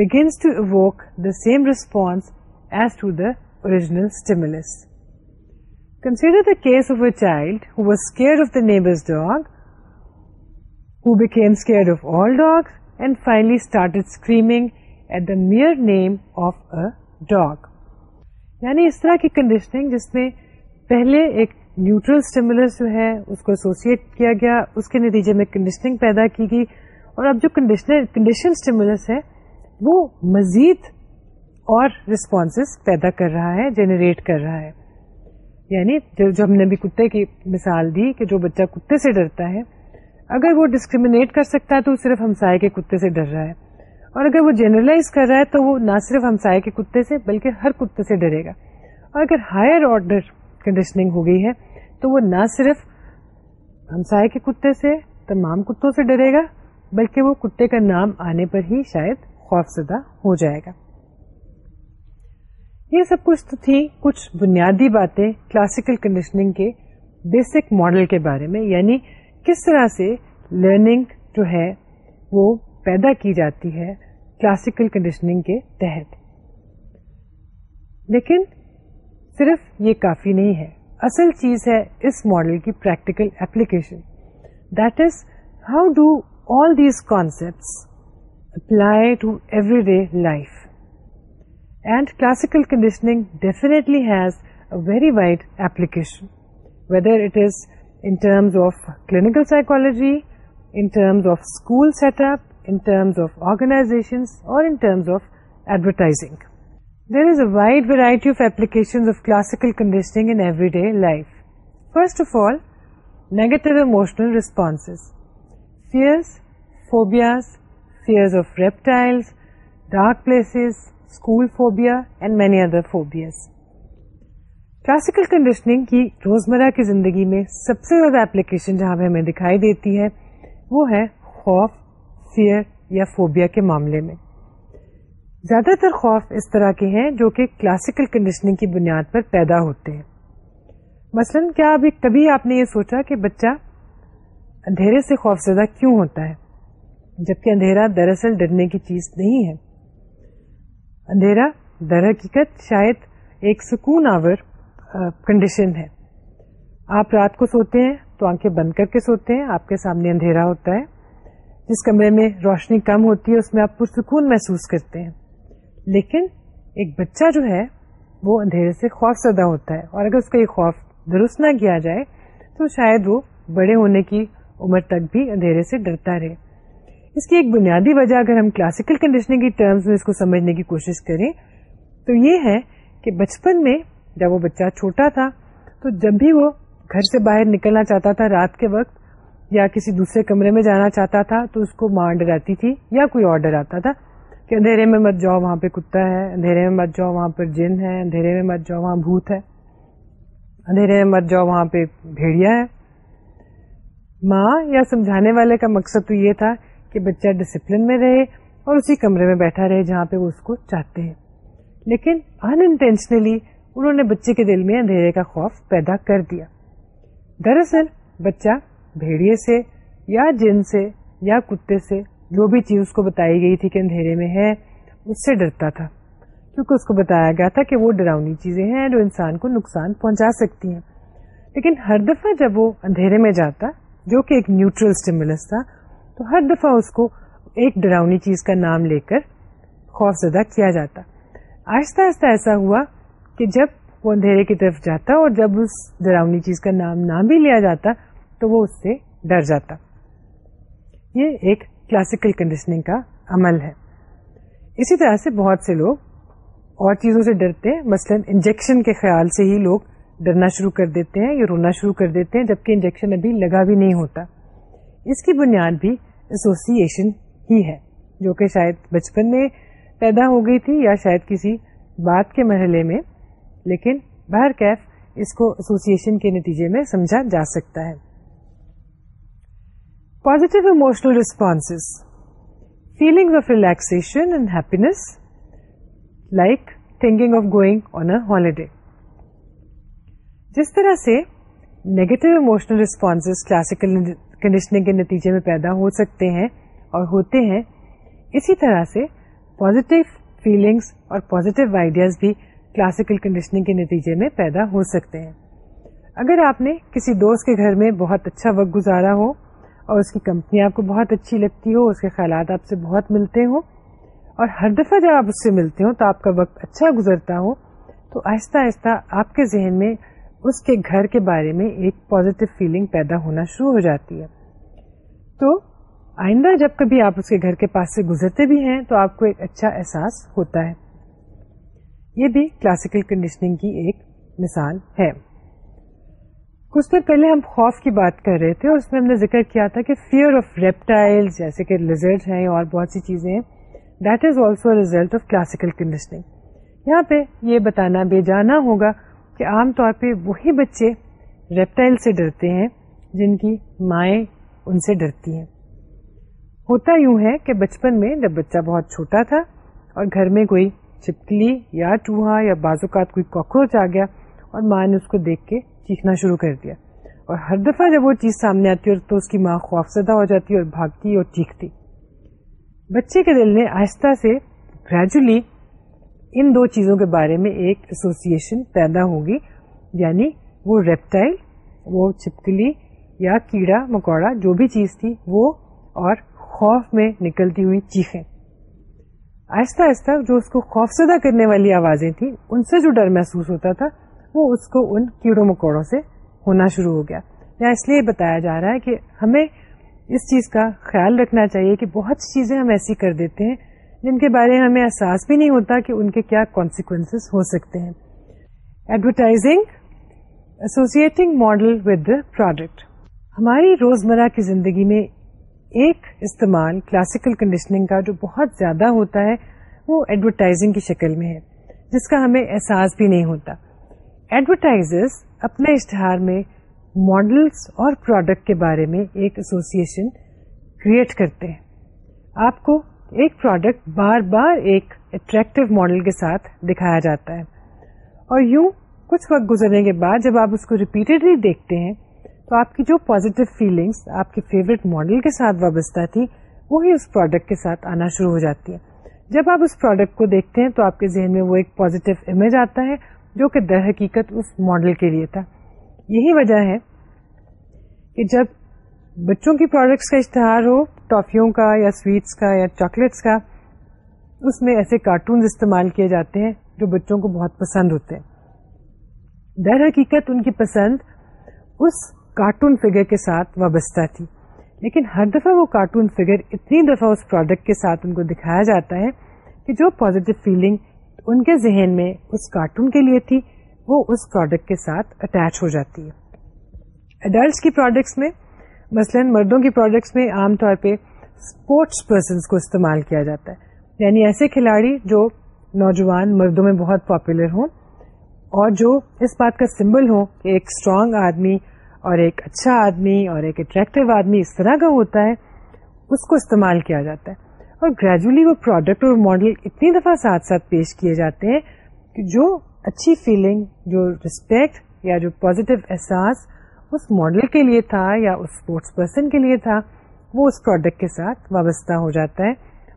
begins to evoke the same response child of the dog all dog and finally at the mere name of a dog یعنی اس طرح کی conditioning جس میں پہلے ایک نیوٹرلس جو ہے اس کو ایسوسیٹ کیا گیا اس کے نتیجے میں کنڈیشنگ پیدا کی گئی اور اب جو کنڈیشنس ہے وہ مزید اور ریسپونس پیدا کر رہا ہے جنریٹ کر رہا ہے یعنی جو ہم نے بھی کتے کی مثال دی کہ جو بچہ کتے سے ڈرتا ہے اگر وہ ڈسکریمنیٹ کر سکتا ہے تو صرف ہمسائے کے کتے سے ڈر رہا ہے اور اگر وہ جنرلائز کر رہا ہے تو وہ نہ صرف ہمسائے کے کتے سے بلکہ ہر کتے سے ڈرے گا اور اگر ہائر آرڈر کنڈیشننگ ہو گئی ہے تو وہ نہ صرف ہمسائے کے کتے سے تمام کتوں سے ڈرے گا بلکہ وہ کتے کا نام آنے پر ہی شاید خوفزدہ ہو جائے گا یہ سب کچھ تو تھی کچھ بنیادی باتیں کلاسیکل کنڈیشننگ کے بیسک ماڈل کے بارے میں یعنی کس طرح سے لرننگ جو ہے وہ پیدا کی جاتی ہے کلاسیکل کنڈیشننگ کے تحت لیکن صرف یہ کافی نہیں ہے اصل چیز ہے اس ماڈل کی practical application that is how do all these concept apply to everyday life and classical conditioning definition whether in terms of clinical psychology of school set up organizing there is a wide variation conditioning life first of all negative emotional response fear phobias fears of reptile dark places school phobia and many other phobias classical conditioning کی روزمرہ کی زندگی میں سب سے زیادہ application جہاں پہ ہمیں دکھائی دیتی ہے وہ ہے خوف فیئر یا فوبیا کے معاملے میں زیادہ تر خوف اس طرح کے ہیں جو کہ کلاسیکل کنڈیشننگ کی بنیاد پر پیدا ہوتے ہیں مثلا کیا ابھی کبھی آپ نے یہ سوچا کہ بچہ اندھیرے سے خوف زدہ کیوں ہوتا ہے جبکہ اندھیرا دراصل ڈرنے کی چیز نہیں ہے اندھیرا در حقیقت شاید ایک سکون آور کنڈیشن ہے آپ رات کو سوتے ہیں تو آنکھیں بند کر کے سوتے ہیں آپ کے سامنے اندھیرا ہوتا ہے جس کمرے میں روشنی کم ہوتی ہے اس میں آپ پرسکون محسوس کرتے ہیں لیکن ایک بچہ جو ہے وہ اندھیرے سے خوف زدہ ہوتا ہے اور اگر اس کا یہ خوف درست نہ کیا جائے تو شاید وہ بڑے ہونے کی عمر تک بھی اندھیرے سے ڈرتا رہے اس کی ایک بنیادی وجہ اگر ہم کلاسیکل کنڈیشن کی ٹرمز میں اس کو سمجھنے کی کوشش کریں تو یہ ہے کہ بچپن میں جب وہ بچہ چھوٹا تھا تو جب بھی وہ گھر سے باہر نکلنا چاہتا تھا رات کے وقت یا کسی دوسرے کمرے میں جانا چاہتا تھا تو اس کو ماں ڈراتی تھی یا کوئی آرڈر آتا تھا کہ اندھیرے میں مت جاؤ وہاں پہ کتا ہے اندھیرے میں مت جاؤ وہاں پر جن ہے اندھیرے میں مت جاؤ وہاں بھوت ہے اندھیرے میں مت جاؤ وہاں پہ بھیڑیا ہے ماں یا سمجھانے والے کا مقصد تو یہ تھا کہ بچہ ڈسپلن میں رہے اور اسی کمرے میں بیٹھا رہے جہاں پہ وہ اس کو چاہتے ہیں لیکن انٹینشنلی انہوں نے بچے کے دل میں اندھیرے کا خوف پیدا کر دیا دراصل بچہ بھیڑیے سے یا جن سے یا کتے سے جو بھی چیز اس کو بتائی گئی تھی کہ اندھیرے میں ہے اس سے ڈرتا تھا کیونکہ اس کو بتایا گیا تھا کہ وہ ڈراؤنی چیزیں ہیں جو انسان کو نقصان پہنچا سکتی ہیں لیکن ہر دفعہ جب وہ اندھیرے میں جاتا جو کہ ایک نیوٹرل اسٹیمولس تھا تو ہر دفعہ اس کو ایک ڈراؤنی چیز کا نام لے کر خوف زدہ کیا جاتا آہستہ آہستہ ایسا ہوا کہ جب وہ اندھیرے کی طرف جاتا اور جب اس ڈراؤنی چیز کا نام نہ بھی لیا جاتا تو وہ اس سے ڈر جاتا یہ ایک کلاسیکل کنڈیشننگ کا عمل ہے اسی طرح سے بہت سے لوگ اور چیزوں سے ڈرتے ہیں مثلا انجیکشن کے خیال سے ہی لوگ ڈرنا شروع کر دیتے ہیں یا رونا شروع کر دیتے ہیں جبکہ انجیکشن ابھی لگا بھی نہیں ہوتا اس کی بنیاد بھی ایسوسیشن ہی ہے جو کہ شاید بچپن میں پیدا ہو گئی تھی یا شاید کسی بات کے مرحلے میں لیکن بہر کیف اس کو ایسوسیشن کے نتیجے میں سمجھا جا سکتا ہے positive emotional response feeling of relaxation and happiness like thinking of going on holiday جس طرح سے negative emotional response classical conditioning کے نتیجے میں پیدا ہو سکتے ہیں اور ہوتے ہیں اسی طرح سے پازیٹیو فیلنگس اور پازیٹیو آئیڈیاز بھی کلاسیکل کنڈیشننگ کے نتیجے میں پیدا ہو سکتے ہیں اگر آپ نے کسی دوست کے گھر میں بہت اچھا وقت گزارا ہو اور اس کی کمپنی آپ کو بہت اچھی لگتی ہو اس کے خیالات آپ سے بہت ملتے ہوں اور ہر دفعہ جب آپ اس سے ملتے ہوں تو آپ کا وقت اچھا گزرتا ہو تو آہستہ آہستہ آپ کے ذہن میں اس کے گھر کے بارے میں ایک پوزیٹو فیلنگ پیدا ہونا شروع ہو جاتی ہے تو آئندہ جب کبھی آپ اس کے گھر کے پاس سے گزرتے بھی ہیں تو آپ کو ایک اچھا احساس ہوتا ہے یہ بھی کلاسیکل کنڈیشننگ کی ایک مثال ہے کچھ دیر پہلے ہم خوف کی بات کر رہے تھے اور اس میں ہم نے ذکر کیا تھا کہ فیئر آف ریپٹائل جیسے کہ ہیں اور بہت سی چیزیں ہیں that is also result of classical conditioning یہاں پہ یہ بتانا بے جانا ہوگا کہ عام طور پہ وہی بچے ریپٹائل سے ڈرتے ہیں جن کی مائیں ان سے ڈرتی ہیں ہوتا یوں ہے کہ بچپن میں جب بچہ بہت چھوٹا تھا اور گھر میں کوئی چپکلی یا چوہا یا بازو کاکروچ آ گیا اور ماں نے اس کو دیکھ کے چیخنا شروع کر دیا اور ہر دفعہ جب وہ چیز سامنے آتی اور تو اس کی ماں خوفزدہ ہو جاتی اور بھاگتی اور چیختی بچے کے دل نے آہستہ سے گریجولی ان دو چیزوں کے بارے میں ایک ایسوسیشن پیدا ہوگی یعنی وہ ریپٹائل وہ چپکلی یا کیڑا مکوڑا جو بھی چیز تھی وہ اور خوف میں نکلتی ہوئی چیخیں آہستہ آہستہ جو اس کو خوف زدہ کرنے والی آوازیں تھیں ان سے جو ڈر محسوس ہوتا تھا وہ اس کو ان کیڑوں مکوڑوں سے ہونا شروع ہو گیا یا اس لیے بتایا جا رہا ہے کہ ہمیں اس چیز کا خیال رکھنا چاہیے کہ بہت سی چیزیں ہم ایسی کر دیتے ہیں جن کے بارے ہمیں احساس بھی نہیں ہوتا کہ ان کے کیا کانسیکوینس ہو سکتے ہیں advertising associating model with product ہماری روزمرہ کی زندگی میں ایک استعمال کلاسیکل کنڈیشننگ کا جو بہت زیادہ ہوتا ہے وہ ایڈورٹائزنگ کی شکل میں ہے جس کا ہمیں احساس بھی نہیں ہوتا ایڈورٹائزرز اپنے اشتہار میں ماڈلس اور پروڈکٹ کے بارے میں ایک ایسوسیشن کریٹ کرتے ہیں آپ کو ایک پروڈکٹ بار بار ایک اٹریکٹو ماڈل کے ساتھ دکھایا جاتا ہے اور یوں کچھ وقت گزرنے کے بعد جب آپ اس کو ریپیٹڈلی دیکھتے ہیں تو آپ کی جو پازیٹیو فیلنگس آپ کے فیوریٹ ماڈل کے ساتھ وابستہ تھی وہی اس پروڈکٹ کے ساتھ آنا شروع ہو جاتی ہے جب آپ اس پروڈکٹ کو دیکھتے ہیں تو آپ کے ذہن میں وہ ایک پازیٹیو امیج آتا ہے جو کہ در حقیقت اس ماڈل کے لیے تھا یہی وجہ ہے کہ جب بچوں کی پروڈکٹس کا اشتہار ہو ٹافیوں کا یا سویٹس کا یا چاکلیٹس کا اس میں ایسے کارٹونز استعمال کیے جاتے ہیں جو بچوں کو بہت پسند ہوتے ہیں در حقیقت ان کی پسند اس کارٹون فگر کے ساتھ وابستہ تھی لیکن ہر دفعہ وہ کارٹون فگر اتنی دفعہ اس پروڈکٹ کے ساتھ ان کو دکھایا جاتا ہے کہ جو پازیٹیو فیلنگ ان کے ذہن میں اس کارٹون کے لیے تھی وہ اس پروڈکٹ کے ساتھ اٹیچ ہو جاتی ہے اڈلٹس کی پروڈکٹس میں مثلاً مردوں کی پروڈکٹس میں عام طور پہ اسپورٹس پرسنس کو استعمال کیا جاتا ہے یعنی ایسے کھلاڑی جو نوجوان مردوں میں بہت پاپولر ہوں اور جو اس بات کا سمبل ہو کہ ایک اسٹرانگ آدمی اور ایک اچھا آدمی اور ایک اٹریکٹو آدمی اس طرح کا ہوتا ہے اس کو استعمال کیا جاتا ہے اور گریجولی وہ پروڈکٹ اور ماڈل اتنی دفعہ ساتھ ساتھ پیش کیے جاتے ہیں کہ جو اچھی فیلنگ جو ریسپیکٹ یا جو پازیٹیو احساس اس ماڈل کے لیے تھا یا اس اسپورٹس پرسن کے لیے تھا وہ اس پروڈکٹ کے ساتھ وابستہ ہو جاتا ہے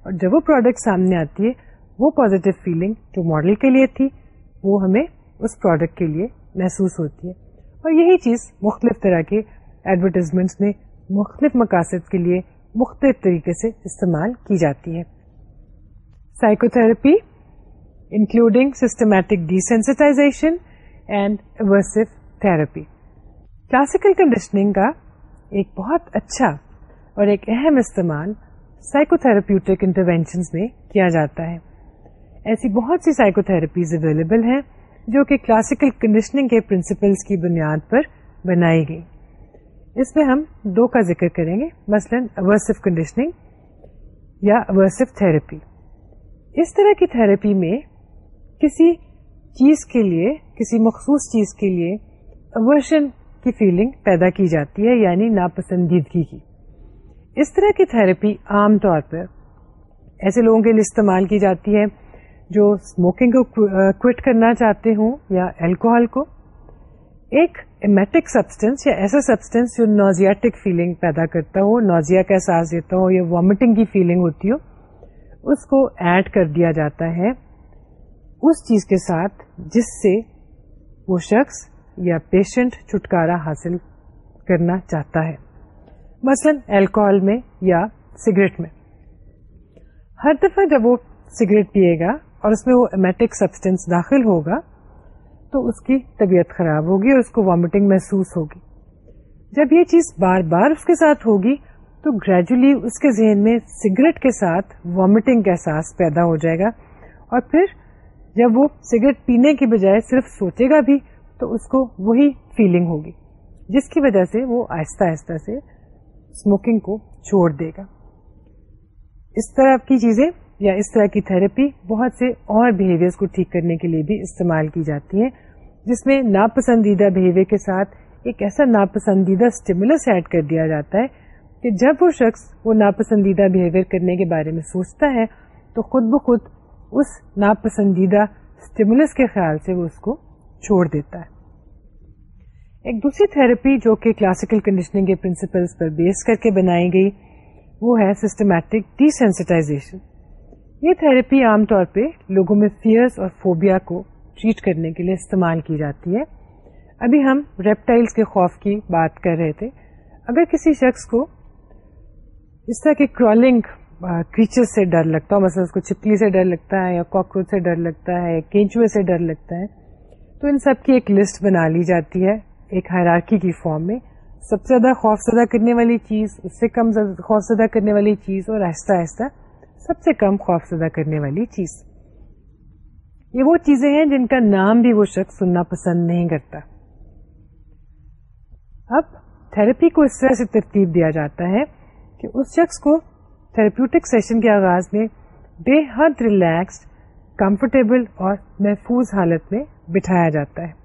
اور جب وہ پروڈکٹ سامنے آتی ہے وہ پازیٹیو فیلنگ جو ماڈل کے لیے تھی وہ ہمیں اس پروڈکٹ کے لیے محسوس ہوتی ہے اور یہی چیز مختلف طرح کے ایڈورٹیزمنٹس میں مختلف مقاصد کے لیے مختلف طریقے سے استعمال کی جاتی ہے psychotherapy including systematic desensitization and aversive therapy classical conditioning کا ایک بہت اچھا اور ایک اہم استعمال سائیکو تھراپیوٹک انٹروینشن میں کیا جاتا ہے ایسی بہت سی سائیکو تھراپیز اویلیبل ہیں جو کہ کلاسیکل کنڈیشننگ کے پرنسپلس کی بنیاد پر بنائی گئی اس میں ہم دو کا ذکر کریں گے مثلاً کنڈیشننگ یا تھراپی اس طرح کی تھراپی میں کسی چیز کے لیے کسی مخصوص چیز کے لیے کی فیلنگ پیدا کی جاتی ہے یعنی ناپسندیدگی کی اس طرح کی تھراپی عام طور پر ایسے لوگوں کے لیے استعمال کی جاتی ہے جو اسموکنگ کو کرنا چاہتے ہوں یا الکوہل کو ایک ایمیٹک سبسٹینس یا ایسا سبسٹینس جو نوزیاٹک فیلنگ پیدا کرتا ہو نوزیا کا احساس دیتا ہو یا وامٹنگ کی فیلنگ ہوتی ہو اس کو ایڈ کر دیا جاتا ہے اس چیز کے ساتھ جس سے وہ شخص یا پیشنٹ چھٹکارا حاصل کرنا چاہتا ہے مثلاً الکوہل میں یا سگریٹ میں ہر دفعہ جب وہ سگریٹ پیے گا اور اس میں وہ امیٹک سبسٹینس داخل ہوگا تو اس کی طبیعت خراب ہوگی اور اس کو وامٹنگ محسوس ہوگی جب یہ چیز بار بار اس کے ساتھ ہوگی تو گریجولی اس کے ذہن میں سگریٹ کے ساتھ وامٹنگ کا احساس پیدا ہو جائے گا اور پھر جب وہ سگریٹ پینے کی بجائے صرف سوچے گا بھی تو اس کو وہی فیلنگ ہوگی جس کی وجہ سے وہ آہستہ آہستہ سے اسموکنگ کو چھوڑ دے گا اس طرح کی چیزیں یا اس طرح کی تھراپی بہت سے اور کو ٹھیک کرنے کے لیے بھی استعمال کی جاتی ہے جس میں ناپسندیدہ بہیویئر کے ساتھ ایک ایسا ناپسندیدہ اسٹیمولس ایڈ کر دیا جاتا ہے کہ جب وہ شخص وہ ناپسندیدہ بہیویئر کرنے کے بارے میں سوچتا ہے تو خود بخود اس ناپسندیدہ اسٹیمولس کے خیال سے وہ اس کو چھوڑ دیتا ہے ایک دوسری تھراپی جو کہ کلاسیکل کنڈیشننگ کے پرنسپلس پر بیس کر کے بنائی گئی وہ ہے سسٹمیٹک ڈی سینسٹائزیشن یہ تھراپی عام طور پہ لوگوں میں فیئرس اور فوبیا کو ٹریٹ کرنے کے لیے استعمال کی جاتی ہے ابھی ہم ریپٹائلس کے خوف کی بات کر رہے تھے اگر کسی شخص کو اس طرح کے کرالنگ کریچر سے ڈر لگتا ہو مثلا اس کو چھپکلی سے ڈر لگتا ہے یا کاکروچ سے ڈر لگتا ہے یا کینچوے سے ڈر لگتا ہے تو ان سب کی ایک لسٹ بنا لی جاتی ہے ایک حیراکی کی فارم میں سب سے زیادہ خوف زدہ کرنے والی چیز اس سے کم خوف خوف زدہ زدہ کرنے کرنے والی والی چیز چیز اور آہستہ آہستہ سب سے کم یہ وہ چیزیں ہیں جن کا نام بھی وہ شخص سننا پسند نہیں کرتا اب تھراپی کو اس طرح سے ترتیب دیا جاتا ہے کہ اس شخص کو تھراپیوٹک سیشن کے آغاز میں بے حد ریلیکسڈ کمفرٹیبل اور محفوظ حالت میں بٹھایا جاتا ہے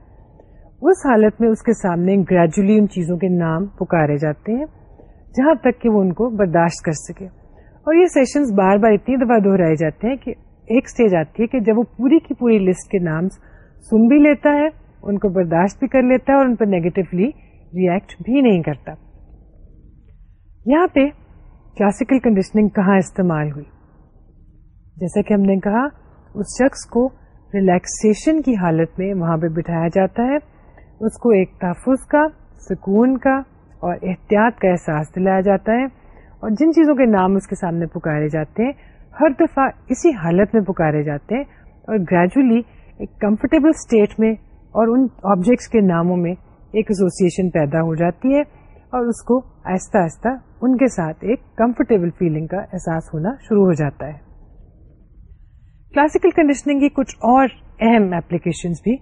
اس حالت میں اس کے سامنے گریجولی ان چیزوں کے نام پکارے جاتے ہیں جہاں تک کہ وہ ان کو برداشت کر سکے اور یہ سیشنز بار بار اتنی دفعہ دہرائے جاتے ہیں کہ ایک سٹیج آتی ہے کہ جب وہ پوری کی پوری لسٹ کے نام سن بھی لیتا ہے ان کو برداشت بھی کر لیتا ہے اور ان پر نیگیٹولی ریئیکٹ بھی نہیں کرتا یہاں پہ کلاسیکل کنڈیشننگ کہاں استعمال ہوئی جیسا کہ ہم نے کہا اس شخص کو ریلیکسیشن کی حالت میں وہاں پہ بٹھایا جاتا ہے اس کو ایک تحفظ کا سکون کا اور احتیاط کا احساس دلایا جاتا ہے اور جن چیزوں کے نام اس کے سامنے پکارے جاتے ہیں ہر دفعہ اسی حالت میں پکارے جاتے ہیں اور گریجولی ایک کمفرٹیبل اسٹیٹ میں اور ان آبجیکٹس کے ناموں میں ایک ایسوسیشن پیدا ہو جاتی ہے اور اس کو آہستہ آہستہ ان کے ساتھ ایک کمفرٹیبل فیلنگ کا احساس ہونا شروع ہو جاتا ہے کلاسیکل کنڈیشننگ کی کچھ اور اہم ایپلیکیشن بھی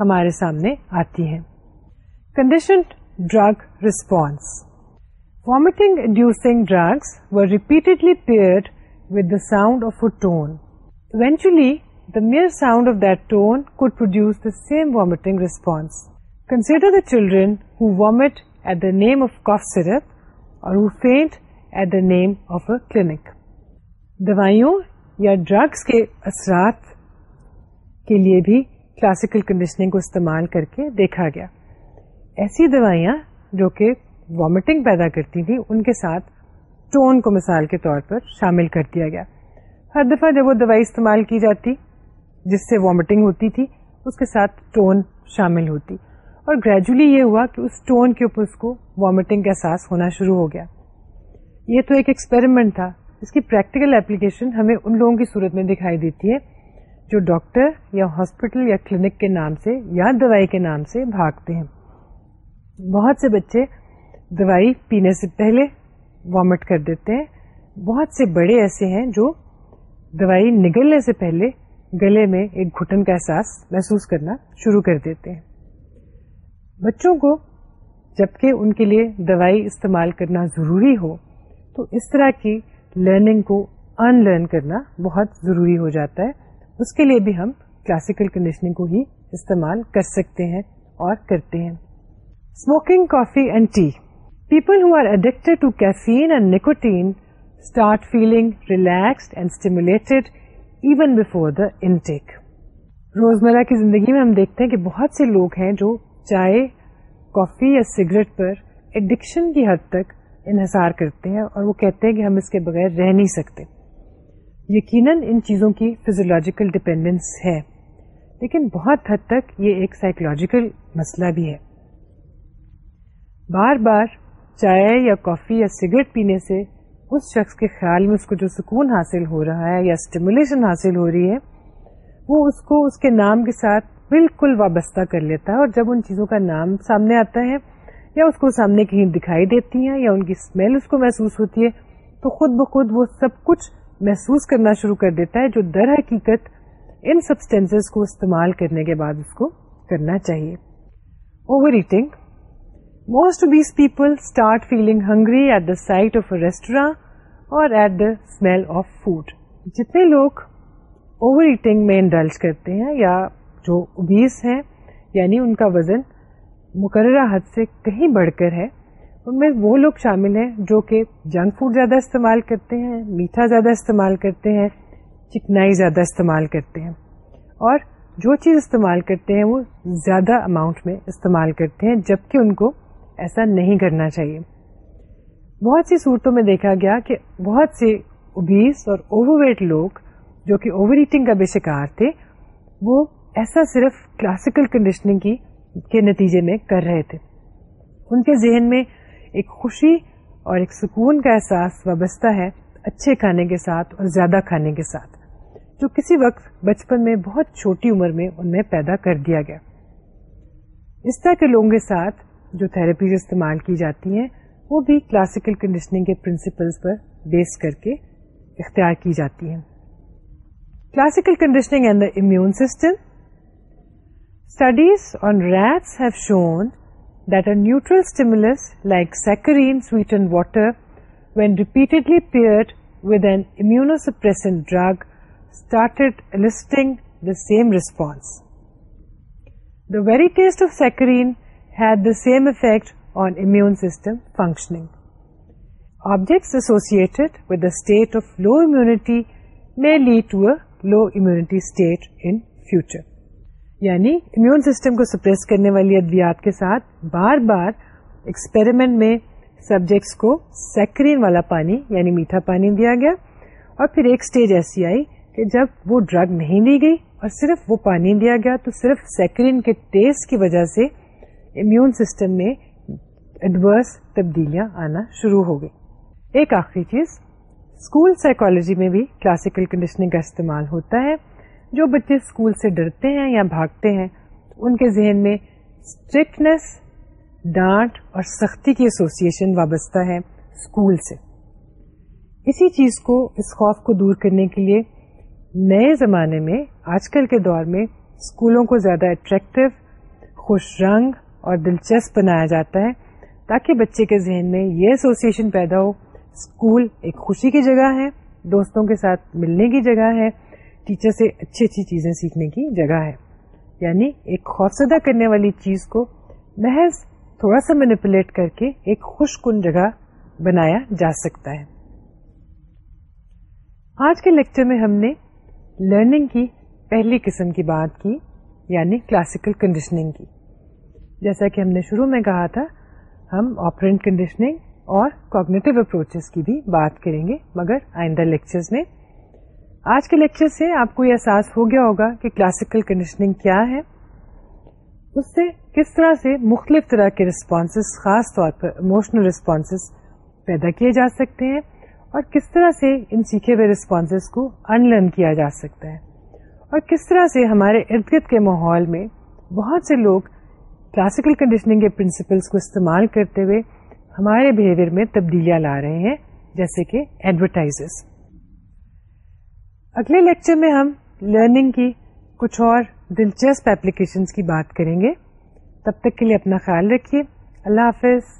ہمارے سامنے آتی ہیں conditioned drug response vomiting inducing drugs were repeatedly paired with the sound of a tone eventually the mere sound of that tone could produce the same vomiting response consider the children who vomit at the name of cough syrup or who faint at the name of a clinic. دوائیوں یا drugs کے اثرات کے لیے بھی classical conditioning کو استعمال کر کے دیکھا گیا ایسی دوائیاں جو کہ وامٹنگ پیدا کرتی تھیں ان کے ساتھ ٹون کو مثال کے طور پر شامل کر دیا گیا ہر دفعہ جب وہ دوائی استعمال کی جاتی جس سے وامٹنگ ہوتی تھی اس کے ساتھ ٹون شامل ہوتی اور گریجولی یہ ہوا کہ اس ٹون کے اوپر اس کو وامٹنگ کا احساس ہونا شروع ہو گیا یہ تو ایک ایکسپیریمنٹ تھا اس کی پریکٹیکل اپلیکیشن ہمیں ان لوگوں کی صورت میں دکھائی دیتی ہے جو ڈاکٹر یا ہاسپٹل یا کلینک کے نام سے یا دوائی کے نام سے بھاگتے ہیں بہت بہت سے سے سے بچے دوائی پینے پہلے وامٹ کر دیتے ہیں بڑے ایسے ہیں جو دوائی نگلنے سے پہلے گلے میں ایک گھٹن کا احساس محسوس کرنا شروع کر دیتے ہیں بچوں کو جبکہ ان کے لیے دوائی استعمال کرنا ضروری ہو تو اس طرح کی لرننگ کو ان لرن کرنا بہت ضروری ہو جاتا ہے اس کے لیے بھی ہم کلاسیکل کنڈیشننگ کو ہی استعمال کر سکتے ہیں اور کرتے ہیں smoking coffee and tea people who are addict to caffeine and nicotine start feeling relaxed and stimulated even before the intake روزمرہ کی زندگی میں ہم دیکھتے ہیں کہ بہت سے لوگ ہیں جو چائے کافی یا سگریٹ پر ایڈکشن کی حد تک انحصار کرتے ہیں اور وہ کہتے ہیں کہ ہم اس کے بغیر رہ نہیں سکتے یقیناً ان چیزوں کی فیزولوجیکل ڈپینڈینس ہے لیکن بہت حد تک یہ ایک سائیکولوجیکل مسئلہ بھی ہے بار بار چائے یا کافی یا سگریٹ پینے سے اس شخص کے خیال میں اس کو جو سکون حاصل ہو رہا ہے یا اسٹیمولیشن حاصل ہو رہی ہے وہ اس کو اس کے نام کے ساتھ بالکل وابستہ کر لیتا ہے اور جب ان چیزوں کا نام سامنے آتا ہے یا اس کو سامنے کہیں دکھائی دیتی ہیں یا ان کی اسمیل اس کو محسوس ہوتی ہے تو خود بخود وہ سب کچھ محسوس کرنا شروع کر دیتا ہے جو در حقیقت ان کو استعمال کرنے کے بعد اس کو کرنا چاہیے overeating most of these people start feeling hungry at the sight of restaurant or at the smell of food جتنے لوگ اوور ایٹنگ میں انڈلج کرتے ہیں یا جو اوبیس ہیں یعنی ان کا وزن مقررہ حد سے کہیں بڑھ کر ہے ان میں وہ لوگ شامل ہیں جو کہ جنک فوڈ زیادہ استعمال کرتے ہیں میٹھا زیادہ استعمال کرتے ہیں چکنائی زیادہ استعمال کرتے ہیں اور جو چیز استعمال کرتے ہیں وہ زیادہ اماؤنٹ میں استعمال کرتے ہیں جبکہ ان کو ایسا نہیں کرنا چاہیے بہت سی صورتوں میں دیکھا گیا کہ بہت سے اوبیس اور اوور ویٹ لوگ جو کہ اوور ایٹنگ کا بے شکار تھے وہ ایسا صرف کلاسیکل کنڈیشننگ کی کے نتیجے میں کر رہے تھے ان کے ذہن میں ایک خوشی اور ایک سکون کا احساس وابستہ ہے اچھے کھانے کے ساتھ اور زیادہ کھانے کے ساتھ جو کسی وقت بچپن میں بہت چھوٹی عمر میں ان میں پیدا کر دیا گیا اس طرح کے لوگوں کے ساتھ جو تھراپیز استعمال کی جاتی ہیں وہ بھی کلاسیکل کنڈیشننگ کے پرنسپلز پر بیس کر کے اختیار کی جاتی ہیں classical conditioning and the immune system Studies on rats have shown that a neutral stimulus like saccharine sweetened water, when repeatedly paired with an immunosuppressant drug, started eliciting the same response. The very taste of saccharine had the same effect on immune system functioning. Objects associated with a state of low immunity may lead to a low immunity state in future. یعنی immune system کو suppress کرنے والی ادویات کے ساتھ بار بار experiment میں سبجیکٹس کو سیکرین والا پانی یعنی میٹھا پانی دیا گیا اور پھر ایک اسٹیج ایسی آئی کہ جب وہ ڈرگ نہیں دی گئی اور صرف وہ پانی دیا گیا تو صرف سیکرین کے ٹیسٹ کی وجہ سے امیون سسٹم میں ایڈورس تبدیلیاں آنا شروع ہو گئی ایک آخری چیز اسکول سائیکولوجی میں بھی کلاسیکل کنڈیشننگ کا استعمال ہوتا ہے جو بچے اسکول سے ڈرتے ہیں یا بھاگتے ہیں ان کے ذہن میں اسٹرکٹنیس ڈانٹ اور سختی کی ایسوسیشن وابستہ ہے اسکول سے اسی چیز کو اس خوف کو دور کرنے کے لیے نئے زمانے میں آج کل کے دور میں اسکولوں کو زیادہ اٹریکٹو خوش رنگ اور دلچسپ بنایا جاتا ہے تاکہ بچے کے ذہن میں یہ ایسوسیشن پیدا ہو اسکول ایک خوشی کی جگہ ہے دوستوں کے ساتھ ملنے کی جگہ ہے ٹیچر سے اچھی اچھی چیزیں سیکھنے کی جگہ ہے یعنی ایک خوفزدہ کرنے والی چیز کو محض تھوڑا سا مینیپولیٹ کر کے ایک خوش کن جگہ بنایا جا سکتا ہے آج کے لیکچر میں ہم نے لرننگ کی پہلی قسم کی بات کی یعنی کلاسیکل کنڈیشننگ کی جیسا کہ ہم نے شروع میں کہا تھا ہم آپرینٹ کنڈیشننگ اور کوگنیٹو اپروچز کی بھی بات کریں گے مگر آئندہ لیکچرز میں آج کے لیکچر سے آپ کو یہ احساس ہو گیا ہوگا کہ کلاسیکل کنڈیشننگ کیا ہے اس سے کس طرح سے مختلف طرح کے رسپانسز خاص طور پر اموشنل رسپانسز پیدا کیے جا سکتے ہیں اور کس طرح سے ان سیکھے ہوئے رسپانسز کو انلرن کیا جا سکتا ہے اور کس طرح سے ہمارے ارد گرد کے ماحول میں بہت سے لوگ کلاسیکل کنڈیشننگ کے پرنسپلس کو استعمال کرتے ہوئے ہمارے بہیویئر میں تبدیلیاں لا رہے ہیں جیسے کہ ایڈورٹائز اگلے لیکچر میں ہم لرننگ کی کچھ اور دلچسپ اپلیکیشنس کی بات کریں گے تب تک کے لیے اپنا خیال رکھیے اللہ حافظ